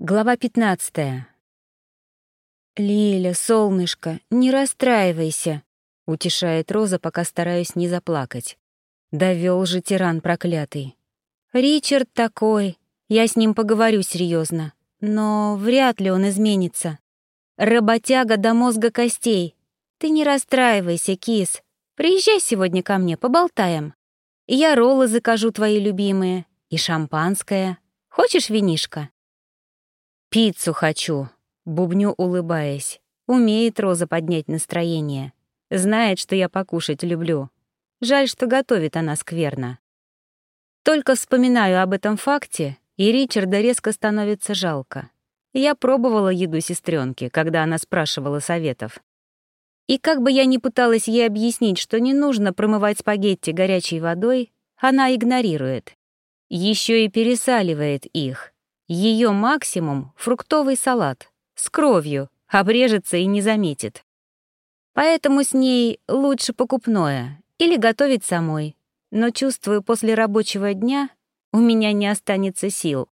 Глава 15. «Лиля, солнышко, не расстраивайся», — утешает Роза, пока стараюсь не заплакать. Довел же тиран проклятый. «Ричард такой, я с ним поговорю серьезно, но вряд ли он изменится. Работяга до мозга костей. Ты не расстраивайся, кис. Приезжай сегодня ко мне, поболтаем. Я роллы закажу твои любимые и шампанское. Хочешь винишко?» «Пиццу хочу», — бубню, улыбаясь. Умеет Роза поднять настроение. Знает, что я покушать люблю. Жаль, что готовит она скверно. Только вспоминаю об этом факте, и Ричарда резко становится жалко. Я пробовала еду сестренки, когда она спрашивала советов. И как бы я ни пыталась ей объяснить, что не нужно промывать спагетти горячей водой, она игнорирует. Еще и пересаливает их — ее максимум — фруктовый салат. С кровью, обрежется и не заметит. Поэтому с ней лучше покупное или готовить самой. Но чувствую, после рабочего дня у меня не останется сил.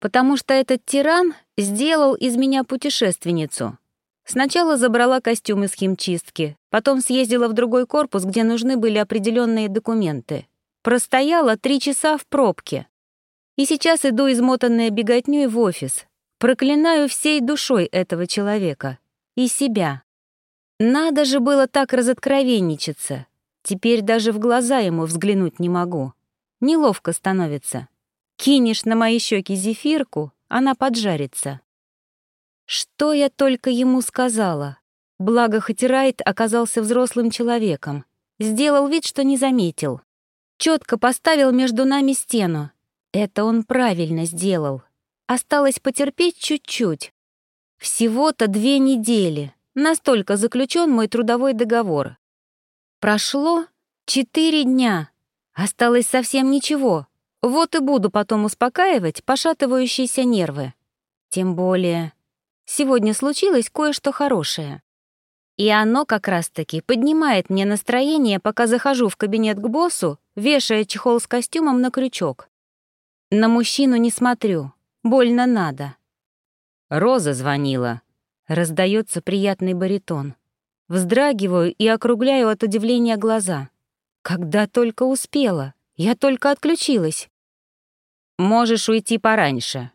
Потому что этот тиран сделал из меня путешественницу. Сначала забрала костюм из химчистки, потом съездила в другой корпус, где нужны были определенные документы. Простояла три часа в пробке. И сейчас иду измотанная беготнёй в офис. Проклинаю всей душой этого человека. И себя. Надо же было так разоткровенничаться. Теперь даже в глаза ему взглянуть не могу. Неловко становится. Кинешь на мои щеки зефирку, она поджарится. Что я только ему сказала? Благо, хоть Райт оказался взрослым человеком. Сделал вид, что не заметил. Четко поставил между нами стену, это он правильно сделал. Осталось потерпеть чуть-чуть. Всего-то две недели. Настолько заключен мой трудовой договор. Прошло четыре дня. Осталось совсем ничего. Вот и буду потом успокаивать пошатывающиеся нервы. Тем более, сегодня случилось кое-что хорошее. И оно как раз-таки поднимает мне настроение, пока захожу в кабинет к боссу, вешая чехол с костюмом на крючок. На мужчину не смотрю. Больно надо. Роза звонила. Раздается приятный баритон. Вздрагиваю и округляю от удивления глаза. Когда только успела. Я только отключилась. Можешь уйти пораньше.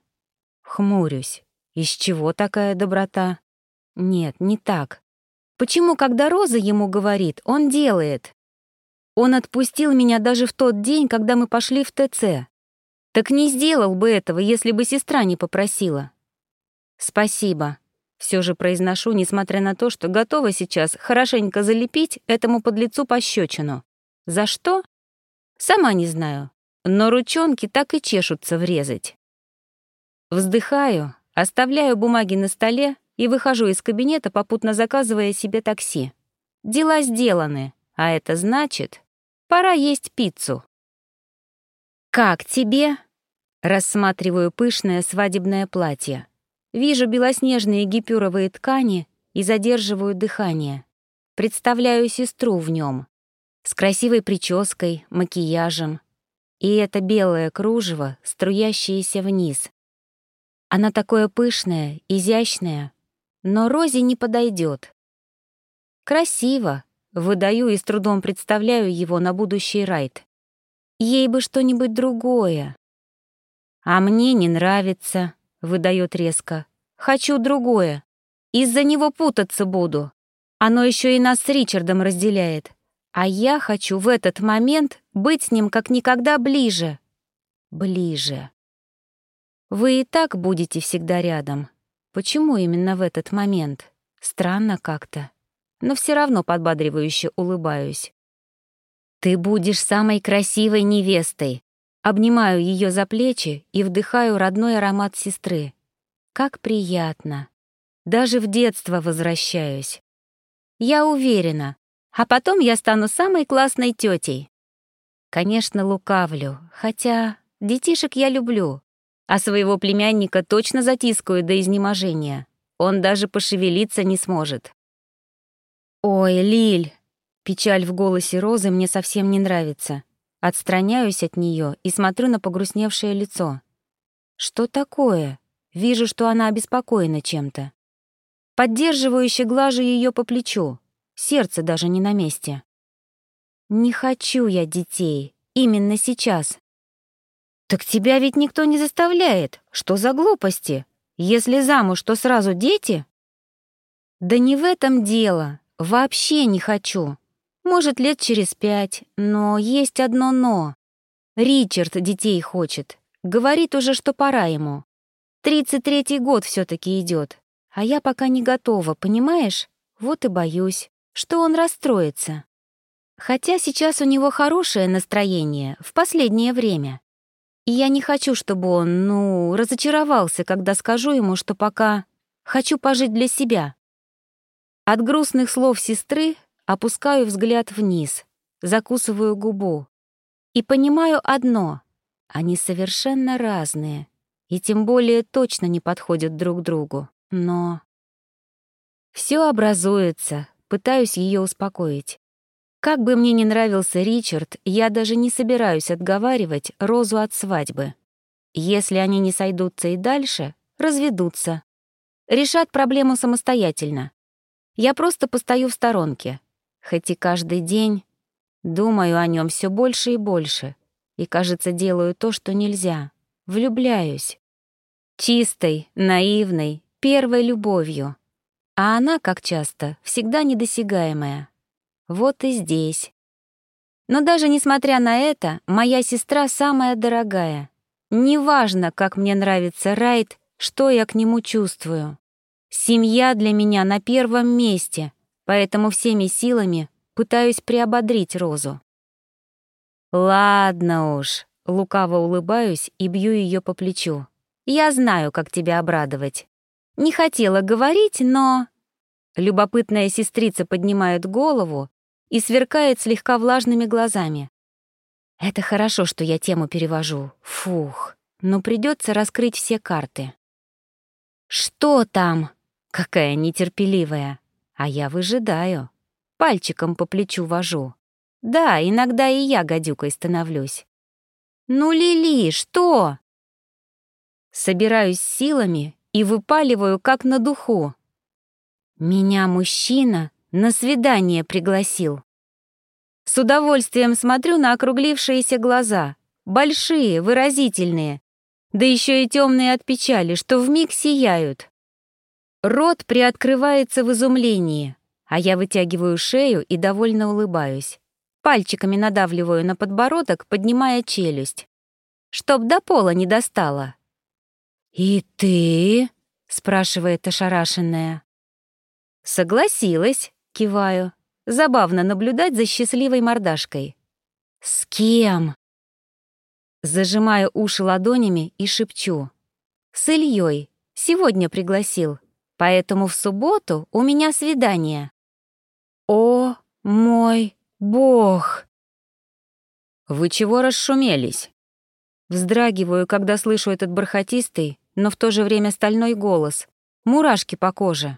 Хмурюсь. Из чего такая доброта? Нет, не так. Почему, когда Роза ему говорит, он делает? Он отпустил меня даже в тот день, когда мы пошли в ТЦ. Так не сделал бы этого, если бы сестра не попросила. Спасибо. Все же произношу, несмотря на то, что готова сейчас хорошенько залепить этому подлецу пощечину. За что? Сама не знаю. Но ручонки так и чешутся врезать. Вздыхаю, оставляю бумаги на столе и выхожу из кабинета, попутно заказывая себе такси. Дела сделаны, а это значит, пора есть пиццу. «Как тебе?» Рассматриваю пышное свадебное платье. Вижу белоснежные гипюровые ткани и задерживаю дыхание. Представляю сестру в нем, с красивой прической, макияжем. И это белое кружево, струящееся вниз. Она такое пышное, изящное, но Розе не подойдет. Красиво, выдаю и с трудом представляю его на будущий райд. Ей бы что-нибудь другое, «А мне не нравится», — выдает резко. «Хочу другое. Из-за него путаться буду. Оно еще и нас с Ричардом разделяет. А я хочу в этот момент быть с ним как никогда ближе. Ближе. Вы и так будете всегда рядом. Почему именно в этот момент? Странно как-то. Но все равно подбадривающе улыбаюсь. Ты будешь самой красивой невестой, Обнимаю ее за плечи и вдыхаю родной аромат сестры. Как приятно. Даже в детство возвращаюсь. Я уверена. А потом я стану самой классной тетей. Конечно, лукавлю, хотя детишек я люблю. А своего племянника точно затискаю до изнеможения. Он даже пошевелиться не сможет. «Ой, Лиль!» Печаль в голосе Розы мне совсем не нравится. Отстраняюсь от нее и смотрю на погрустневшее лицо. Что такое? вижу, что она обеспокоена чем-то. Поддерживающе глажу ее по плечу, сердце даже не на месте. Не хочу я детей, именно сейчас. Так тебя ведь никто не заставляет. Что за глупости? Если замуж, то сразу дети? Да не в этом дело. Вообще не хочу. Может, лет через пять, но есть одно «но». Ричард детей хочет. Говорит уже, что пора ему. Тридцать третий год все таки идет, а я пока не готова, понимаешь? Вот и боюсь, что он расстроится. Хотя сейчас у него хорошее настроение в последнее время. И я не хочу, чтобы он, ну, разочаровался, когда скажу ему, что пока хочу пожить для себя. От грустных слов сестры опускаю взгляд вниз, закусываю губу. И понимаю одно — они совершенно разные, и тем более точно не подходят друг другу. Но... Все образуется, пытаюсь ее успокоить. Как бы мне ни нравился Ричард, я даже не собираюсь отговаривать Розу от свадьбы. Если они не сойдутся и дальше, разведутся. Решат проблему самостоятельно. Я просто постою в сторонке, хоть и каждый день думаю о нем все больше и больше, и, кажется, делаю то, что нельзя. Влюбляюсь. Чистой, наивной, первой любовью. А она, как часто, всегда недосягаемая. Вот и здесь. Но даже несмотря на это, моя сестра самая дорогая. Неважно, как мне нравится Райт, что я к нему чувствую. Семья для меня на первом месте, поэтому всеми силами пытаюсь приободрить Розу. «Ладно уж», — лукаво улыбаюсь и бью ее по плечу. «Я знаю, как тебя обрадовать. Не хотела говорить, но...» Любопытная сестрица поднимает голову и сверкает слегка влажными глазами. Это хорошо, что я тему перевожу. Фух, но придется раскрыть все карты. Что там? Какая нетерпеливая. А я выжидаю. Пальчиком по плечу вожу. Да, иногда и я гадюкой становлюсь. Ну, Лили, что? Собираюсь силами и выпаливаю, как на духу. Меня мужчина на свидание пригласил. С удовольствием смотрю на округлившиеся глаза, большие, выразительные, да еще и темные от печали, что вмиг сияют. Рот приоткрывается в изумлении, а я вытягиваю шею и довольно улыбаюсь. Пальчиками надавливаю на подбородок, поднимая челюсть. Чтоб до пола не достала. «И ты?» — спрашивает ошарашенная. «Согласилась», Киваю. Забавно наблюдать за счастливой мордашкой. «С кем?» Зажимаю уши ладонями и шепчу. «С Ильей. Сегодня пригласил. Поэтому в субботу у меня свидание». «О мой бог!» «Вы чего расшумелись?» Вздрагиваю, когда слышу этот бархатистый, но в то же время стальной голос. Мурашки по коже.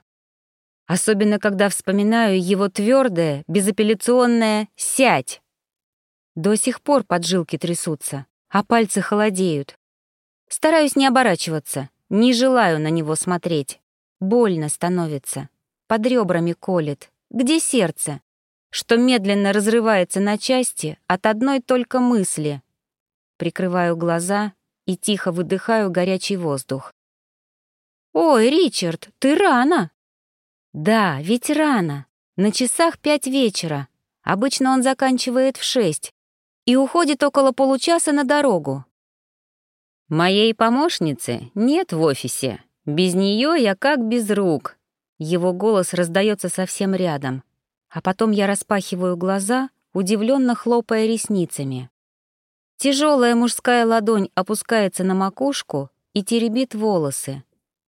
Особенно, когда вспоминаю его твердое, безапелляционное «сядь». До сих пор поджилки трясутся, а пальцы холодеют. Стараюсь не оборачиваться, не желаю на него смотреть. Больно становится, под ребрами колет. Где сердце? Что медленно разрывается на части от одной только мысли. Прикрываю глаза и тихо выдыхаю горячий воздух. «Ой, Ричард, ты рано!» Да, ведь рано. На часах пять вечера. Обычно он заканчивает в шесть и уходит около получаса на дорогу. Моей помощницы нет в офисе. Без нее я как без рук. Его голос раздается совсем рядом. А потом я распахиваю глаза, удивленно хлопая ресницами. Тяжелая мужская ладонь опускается на макушку и теребит волосы.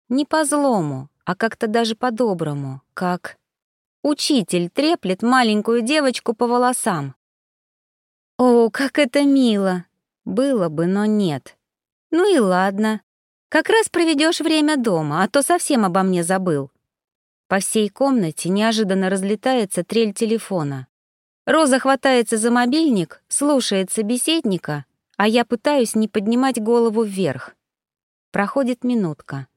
Не по злому, а как-то даже по-доброму, как... Учитель треплет маленькую девочку по волосам. О, как это мило! Было бы, но нет. Ну и ладно. Как раз проведешь время дома, а то совсем обо мне забыл. По всей комнате неожиданно разлетается трель телефона. Роза хватается за мобильник, слушает собеседника, а я пытаюсь не поднимать голову вверх. Проходит минутка.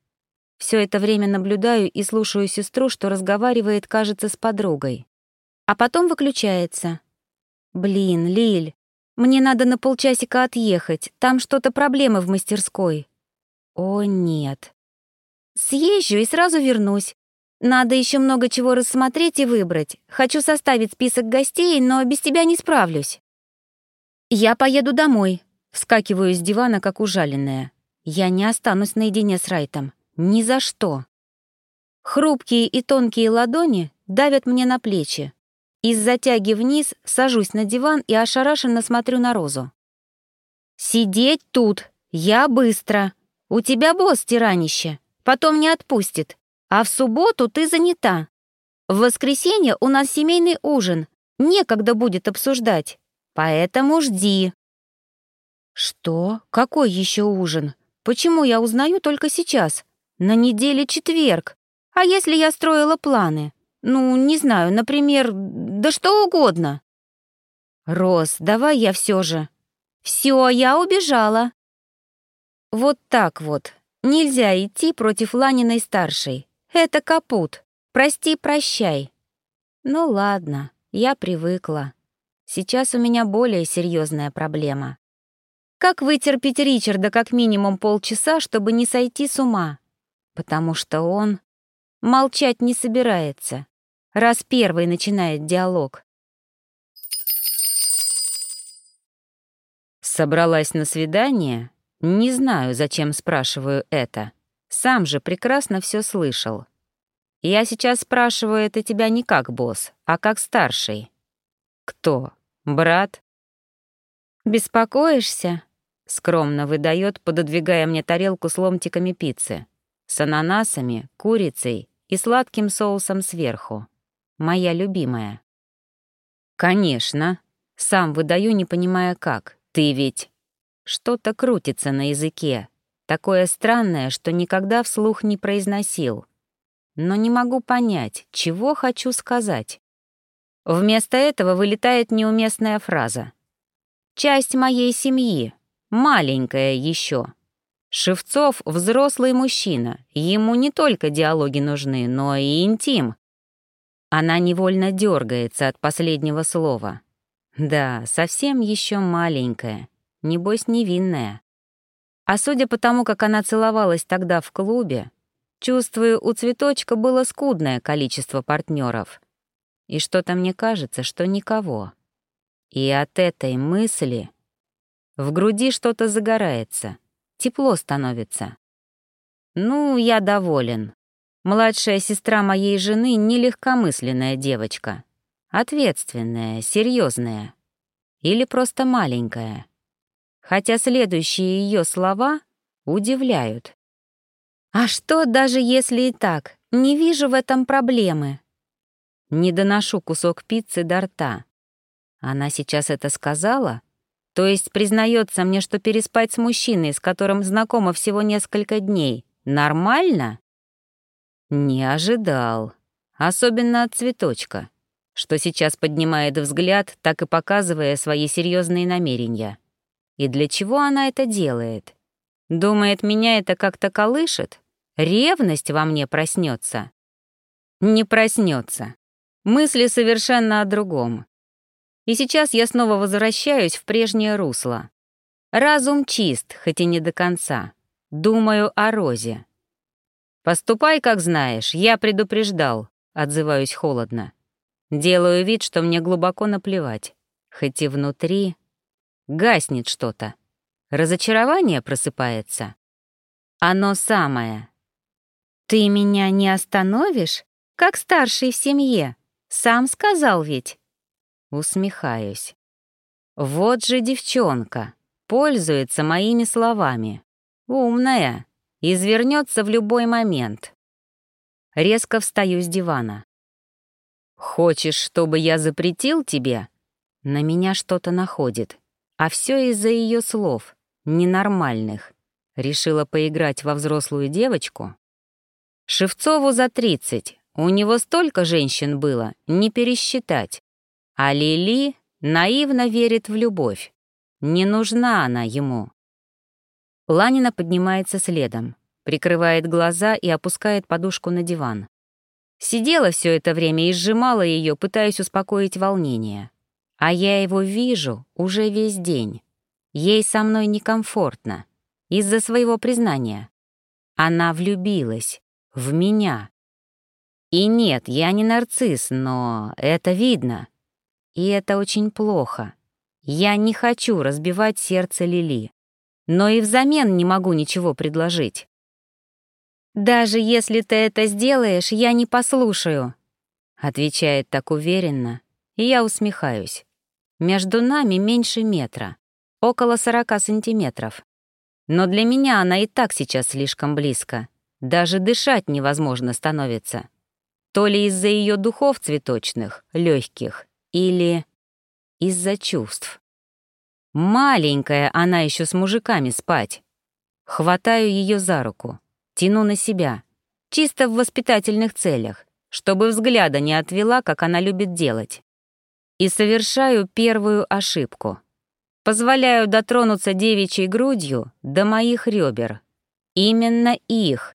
Все это время наблюдаю и слушаю сестру, что разговаривает, кажется, с подругой. А потом выключается. Блин, Лиль, мне надо на полчасика отъехать, там что-то проблемы в мастерской. О, нет. Съезжу и сразу вернусь. Надо еще много чего рассмотреть и выбрать. Хочу составить список гостей, но без тебя не справлюсь. Я поеду домой. Вскакиваю с дивана, как ужаленная. Я не останусь наедине с Райтом. Ни за что. Хрупкие и тонкие ладони давят мне на плечи. Из-за тяги вниз сажусь на диван и ошарашенно смотрю на Розу. «Сидеть тут! Я быстро! У тебя босс, тиранище! Потом не отпустит! А в субботу ты занята! В воскресенье у нас семейный ужин, некогда будет обсуждать, поэтому жди!» «Что? Какой еще ужин? Почему я узнаю только сейчас? На неделе четверг. А если я строила планы? Ну, не знаю, например, да что угодно. Рос, давай я все же. Все, я убежала. Вот так вот. Нельзя идти против Ланиной старшей. Это капут. Прости, прощай. Ну ладно, я привыкла. Сейчас у меня более серьезная проблема. Как вытерпеть Ричарда как минимум полчаса, чтобы не сойти с ума? Потому что он молчать не собирается раз первый начинает диалог. Собралась на свидание? Не знаю, зачем спрашиваю это. Сам же прекрасно все слышал. Я сейчас спрашиваю это тебя не как босс, а как старший. Кто? Брат? Беспокоишься? Скромно выдает, пододвигая мне тарелку с ломтиками пиццы, с ананасами, курицей и сладким соусом сверху моя любимая. Конечно, сам выдаю, не понимая как. Ты ведь... Что-то крутится на языке, такое странное, что никогда вслух не произносил. Но не могу понять, чего хочу сказать. Вместо этого вылетает неуместная фраза. «Часть моей семьи, маленькая еще. Шевцов — взрослый мужчина, ему не только диалоги нужны, но и интим. Она невольно дергается от последнего слова. Да, совсем еще маленькая, небось невинная. А судя по тому, как она целовалась тогда в клубе, чувствую, у цветочка было скудное количество партнеров. И что-то мне кажется, что никого. И от этой мысли в груди что-то загорается, тепло становится. Ну, я доволен. Младшая сестра моей жены — нелегкомысленная девочка. Ответственная, серьезная. Или просто маленькая. Хотя следующие ее слова удивляют. «А что, даже если и так? Не вижу в этом проблемы». Не доношу кусок пиццы до рта. Она сейчас это сказала? То есть признается мне, что переспать с мужчиной, с которым знакома всего несколько дней, нормально? Не ожидал. Особенно от цветочка, что сейчас поднимает взгляд, так и показывая свои серьезные намерения. И для чего она это делает? Думает, меня это как-то колышет? Ревность во мне проснется? Не проснется. Мысли совершенно о другом. И сейчас я снова возвращаюсь в прежнее русло. Разум чист, хоть и не до конца. Думаю о Розе. «Поступай, как знаешь, я предупреждал», — отзываюсь холодно. Делаю вид, что мне глубоко наплевать, хоть и внутри гаснет что-то. Разочарование просыпается. Оно самое. «Ты меня не остановишь? Как старший в семье. Сам сказал ведь». Усмехаюсь. Вот же девчонка. Пользуется моими словами. Умная извернется в любой момент. Резко встаю с дивана. «Хочешь, чтобы я запретил тебе?» На меня что-то находит. А все из-за ее слов, ненормальных. Решила поиграть во взрослую девочку? Шевцову за тридцать. У него столько женщин было, не пересчитать. А Лили наивно верит в любовь. Не нужна она ему. Ланина поднимается следом. прикрывает глаза и опускает подушку на диван. Сидела все это время и сжимала ее, пытаясь успокоить волнение. А я его вижу уже весь день. Ей со мной некомфортно. Из-за своего признания. Она влюбилась. В меня. И нет, я не нарцисс, но это видно. И это очень плохо. Я не хочу разбивать сердце Лили. Но и взамен не могу ничего предложить. «Даже если ты это сделаешь, я не послушаю», — отвечает так уверенно, и я усмехаюсь. Между нами меньше метра, около 40 сантиметров. Но для меня она и так сейчас слишком близко. Даже дышать невозможно становится. То ли из-за ее духов цветочных, легких, или из-за чувств. Маленькая она еще с мужиками спать. Хватаю ее за руку. Тяну на себя. Чисто в воспитательных целях, чтобы взгляда не отвела, как она любит делать. И совершаю первую ошибку. Позволяю дотронуться девичьей грудью до моих ребер. Именно их.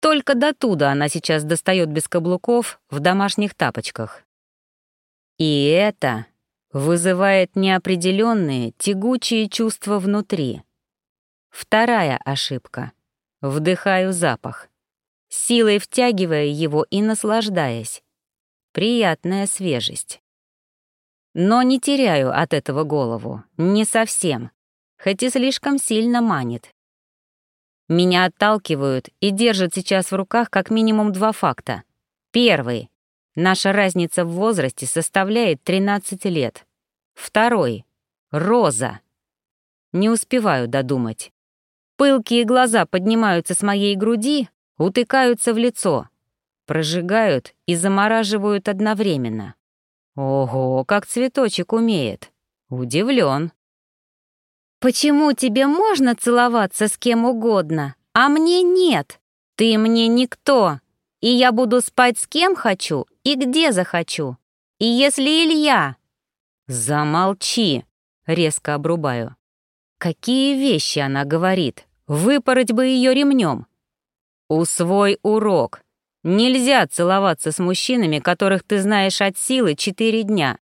Только до туда она сейчас достает без каблуков в домашних тапочках. И это вызывает неопределенные, тягучие чувства внутри. Вторая ошибка — Вдыхаю запах, силой втягивая его и наслаждаясь. Приятная свежесть. Но не теряю от этого голову, не совсем, хоть и слишком сильно манит. Меня отталкивают и держат сейчас в руках как минимум два факта. Первый. Наша разница в возрасте составляет 13 лет. Второй. Роза. Не успеваю додумать. Пылкие глаза поднимаются с моей груди, утыкаются в лицо, прожигают и замораживают одновременно. Ого, как цветочек умеет. Удивлен. «Почему тебе можно целоваться с кем угодно, а мне нет? Ты мне никто, и я буду спать с кем хочу и где захочу. И если Илья...» «Замолчи!» — резко обрубаю. «Какие вещи она говорит? Выпороть бы ее ремнем. Усвой урок. Нельзя целоваться с мужчинами, которых ты знаешь от силы четыре дня.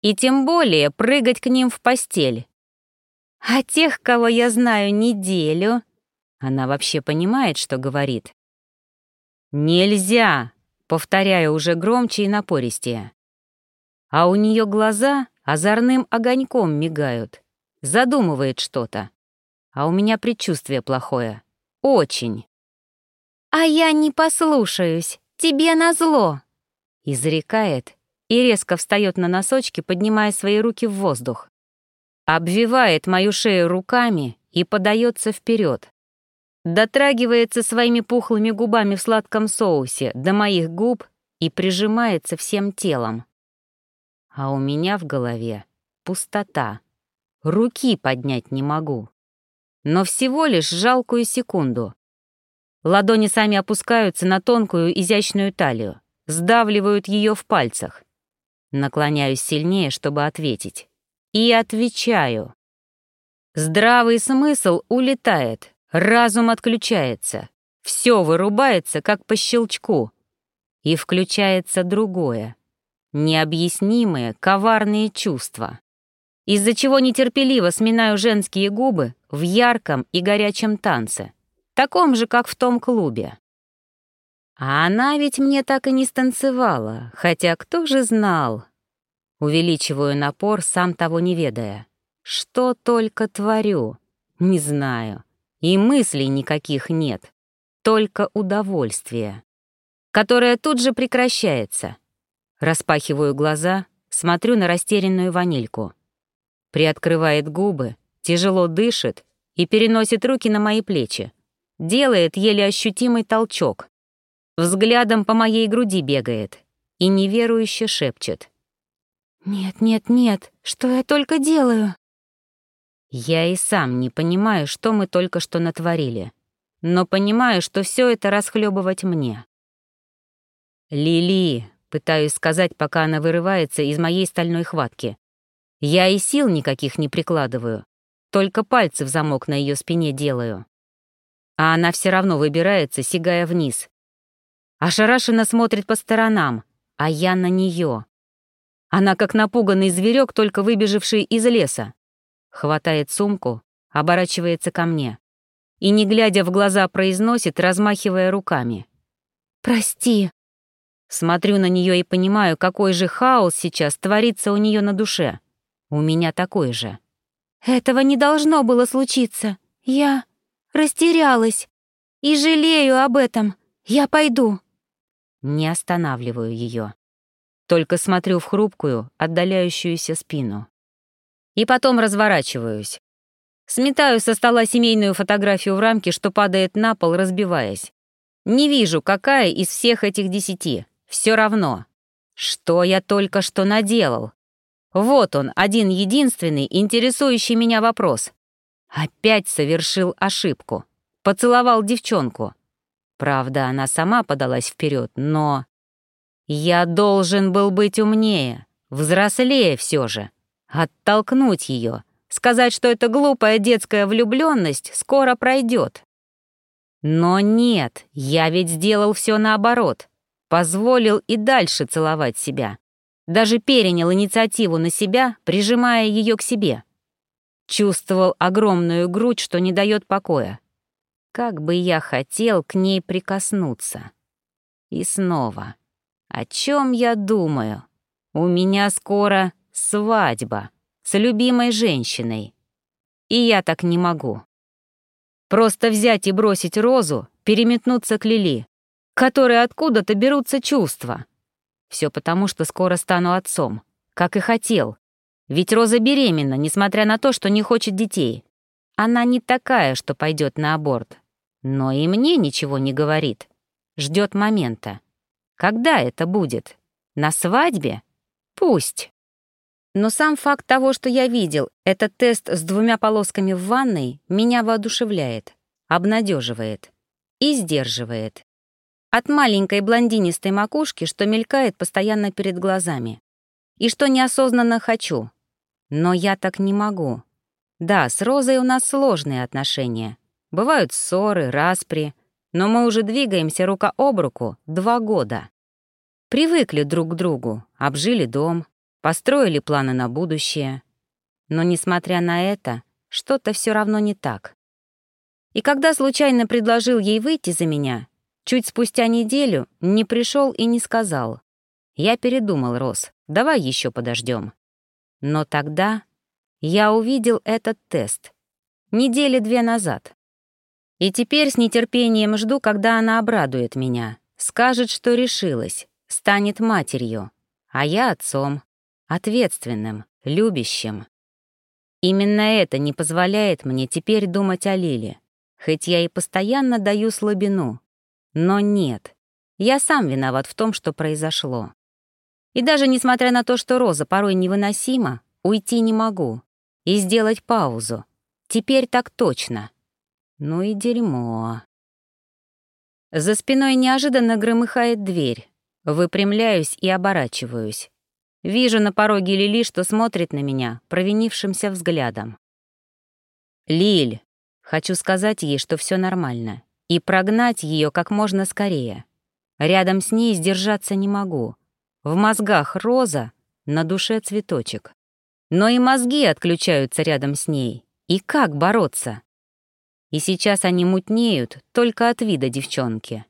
И тем более прыгать к ним в постель. А тех, кого я знаю неделю... Она вообще понимает, что говорит. «Нельзя!» — повторяю уже громче и напористее. А у нее глаза озорным огоньком мигают. Задумывает что-то а у меня предчувствие плохое. Очень. «А я не послушаюсь, тебе назло!» Изрекает и резко встает на носочки, поднимая свои руки в воздух. Обвивает мою шею руками и подается вперед. Дотрагивается своими пухлыми губами в сладком соусе до моих губ и прижимается всем телом. А у меня в голове пустота. Руки поднять не могу но всего лишь жалкую секунду. Ладони сами опускаются на тонкую изящную талию, сдавливают ее в пальцах. Наклоняюсь сильнее, чтобы ответить. И отвечаю. Здравый смысл улетает, разум отключается, все вырубается, как по щелчку. И включается другое, необъяснимые, коварные чувства из-за чего нетерпеливо сминаю женские губы в ярком и горячем танце, таком же, как в том клубе. А она ведь мне так и не станцевала, хотя кто же знал? Увеличиваю напор, сам того не ведая. Что только творю, не знаю. И мыслей никаких нет, только удовольствие, которое тут же прекращается. Распахиваю глаза, смотрю на растерянную ванильку — Приоткрывает губы, тяжело дышит и переносит руки на мои плечи. Делает еле ощутимый толчок. Взглядом по моей груди бегает и неверующе шепчет. «Нет, нет, нет, что я только делаю?» Я и сам не понимаю, что мы только что натворили, но понимаю, что все это расхлебывать мне. «Лили», — пытаюсь сказать, пока она вырывается из моей стальной хватки. Я и сил никаких не прикладываю, только пальцы в замок на ее спине делаю. А она все равно выбирается, сигая вниз. Ошарашенно смотрит по сторонам, а я на нее. Она как напуганный зверек, только выбежавший из леса. Хватает сумку, оборачивается ко мне и, не глядя в глаза, произносит, размахивая руками. «Прости». Смотрю на нее и понимаю, какой же хаос сейчас творится у нее на душе. У меня такой же. «Этого не должно было случиться. Я растерялась. И жалею об этом. Я пойду». Не останавливаю ее. Только смотрю в хрупкую, отдаляющуюся спину. И потом разворачиваюсь. Сметаю со стола семейную фотографию в рамке, что падает на пол, разбиваясь. Не вижу, какая из всех этих десяти. Все равно. Что я только что наделал? Вот он, один единственный, интересующий меня вопрос. Опять совершил ошибку. Поцеловал девчонку. Правда, она сама подалась вперед, но... Я должен был быть умнее, взрослее все же. Оттолкнуть ее, сказать, что эта глупая детская влюбленность скоро пройдет. Но нет, я ведь сделал все наоборот. Позволил и дальше целовать себя. Даже перенял инициативу на себя, прижимая ее к себе. Чувствовал огромную грудь, что не дает покоя. Как бы я хотел к ней прикоснуться. И снова. О чем я думаю? У меня скоро Свадьба с любимой женщиной. И я так не могу. Просто взять и бросить Розу, переметнуться к Лили, которой откуда-то берутся чувства. Все потому, что скоро стану отцом, как и хотел. Ведь Роза беременна, несмотря на то, что не хочет детей. Она не такая, что пойдет на аборт. Но и мне ничего не говорит. Ждет момента. Когда это будет? На свадьбе? Пусть. Но сам факт того, что я видел, этот тест с двумя полосками в ванной, меня воодушевляет, обнадеживает и сдерживает. От маленькой блондинистой макушки, что мелькает постоянно перед глазами. И что неосознанно хочу. Но я так не могу. Да, с Розой у нас сложные отношения. Бывают ссоры, распри, но мы уже двигаемся рука об руку два года. Привыкли друг к другу, обжили дом, построили планы на будущее. Но, несмотря на это, что-то все равно не так. И когда случайно предложил ей выйти за меня, чуть спустя неделю не пришел и не сказал. Я передумал, Рос, давай еще подождем. Но тогда я увидел этот тест. Недели две назад. И теперь с нетерпением жду, когда она обрадует меня, скажет, что решилась, станет матерью, а я отцом ответственным, любящим. Именно это не позволяет мне теперь думать о Лиле, хоть я и постоянно даю слабину. Но нет, я сам виноват в том, что произошло. И даже несмотря на то, что Роза порой невыносима, уйти не могу. И сделать паузу. Теперь так точно. Ну и дерьмо. За спиной неожиданно громыхает дверь. Выпрямляюсь и оборачиваюсь. Вижу на пороге Лили, что смотрит на меня провинившимся взглядом. «Лиль!» Хочу сказать ей, что все нормально, и прогнать ее как можно скорее. Рядом с ней сдержаться не могу. В мозгах роза, на душе цветочек. Но и мозги отключаются рядом с ней. И как бороться? И сейчас они мутнеют только от вида девчонки.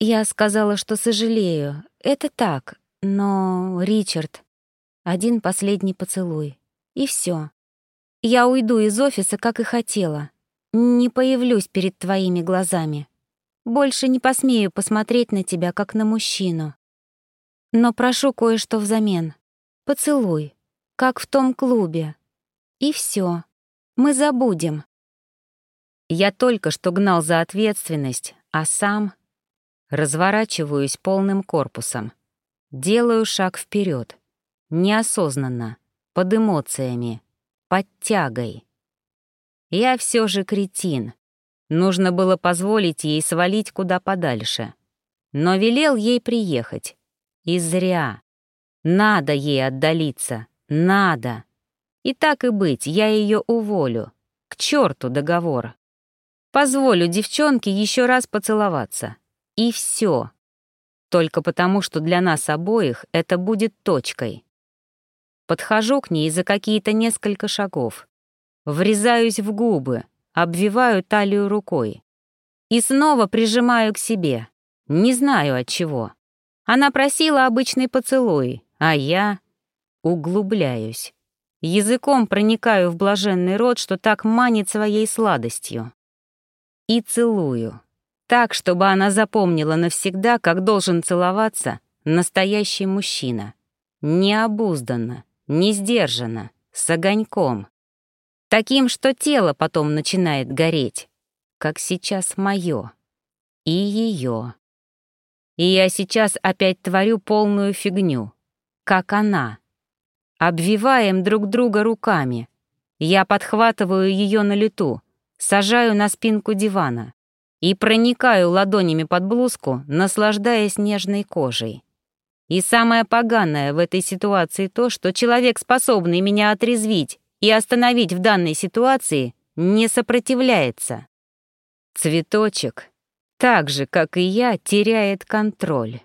Я сказала, что сожалею. Это так, но, Ричард, один последний поцелуй. И все. Я уйду из офиса, как и хотела. Не появлюсь перед твоими глазами. Больше не посмею посмотреть на тебя, как на мужчину. Но прошу кое-что взамен. Поцелуй, как в том клубе. И все. Мы забудем. Я только что гнал за ответственность, а сам разворачиваюсь полным корпусом. Делаю шаг вперед, неосознанно, под эмоциями, под тягой. Я все же кретин. Нужно было позволить ей свалить куда подальше. Но велел ей приехать. И зря. Надо ей отдалиться. Надо. И так и быть, я ее уволю. К черту договор. Позволю девчонке еще раз поцеловаться. И все. Только потому, что для нас обоих это будет точкой. Подхожу к ней за какие-то несколько шагов. Врезаюсь в губы, обвиваю талию рукой. И снова прижимаю к себе. Не знаю от чего. Она просила обычный поцелуй, а я углубляюсь. Языком проникаю в блаженный рот, что так манит своей сладостью. И целую. Так, чтобы она запомнила навсегда, как должен целоваться настоящий мужчина. Необузданно, не сдержанно, с огоньком. Таким, что тело потом начинает гореть, как сейчас мое и ее. И я сейчас опять творю полную фигню, как она. Обвиваем друг друга руками. Я подхватываю ее на лету, сажаю на спинку дивана и проникаю ладонями под блузку, наслаждаясь нежной кожей. И самое поганое в этой ситуации то, что человек, способный меня отрезвить и остановить в данной ситуации, не сопротивляется. Цветочек, так же, как и я, теряет контроль.